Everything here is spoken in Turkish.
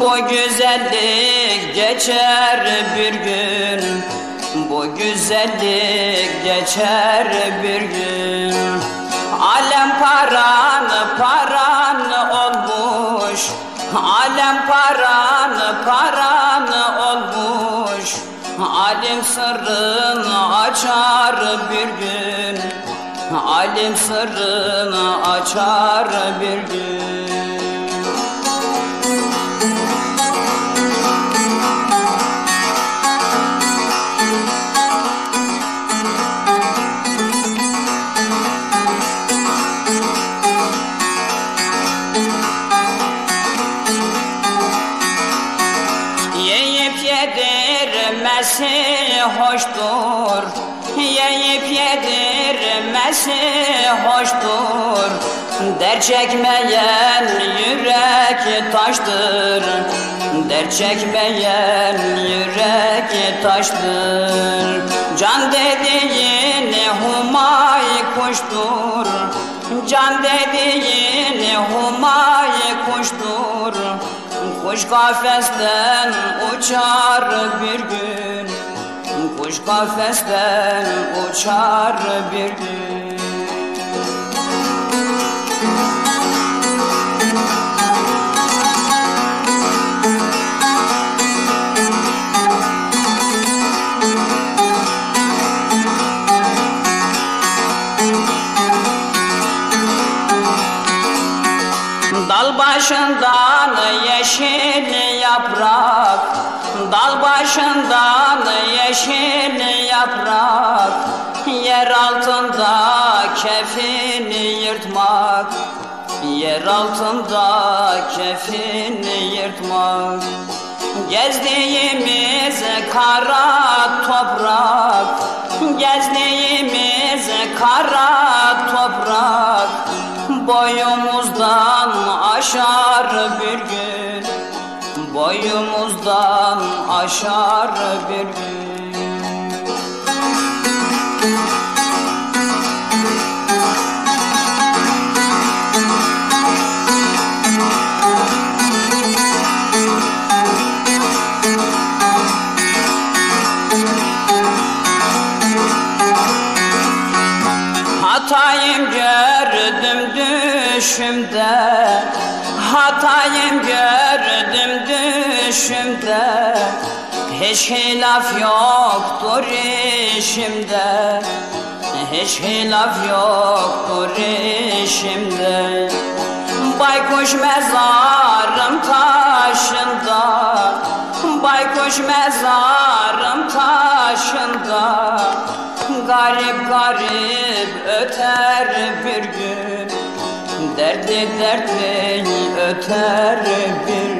Bu güzellik geçer bir gün. Bu güzellik geçer bir gün. Alem paran paran olmuş. Alem paran paran olmuş. Alim sırrını açar bir gün. Alim sırrını açar bir gün yedirmesi hoştur. Yiyip yedirmesi hoştur. Der çekmeyen yürek taştır. Der çekmeyen yürek taştır. Can dediğin humay kuştur Kuş kafesten uçar bir gün. Kuş kafesten uçar bir gün Dal başından yeşil yaprak? Dal başından yeşil yaprak? Yer altında kefini yırtmak. Yer altında kefini yırtmak. Gezdiğimiz kara toprak. Gezdiğimiz kara toprak. Boyumuzdan aşar bir gün. Boyumuzdan aşar bir gün Hatayım gördüm düşümde. Hatayım gördüm düşümde. Hiç hilaf yoktur işimde. Hiç hilaf yoktur işimde. Baykuş mezarım taşında. Baykuş mezarım taşında Garip garip öter bir gün. Dertli dertli öter bir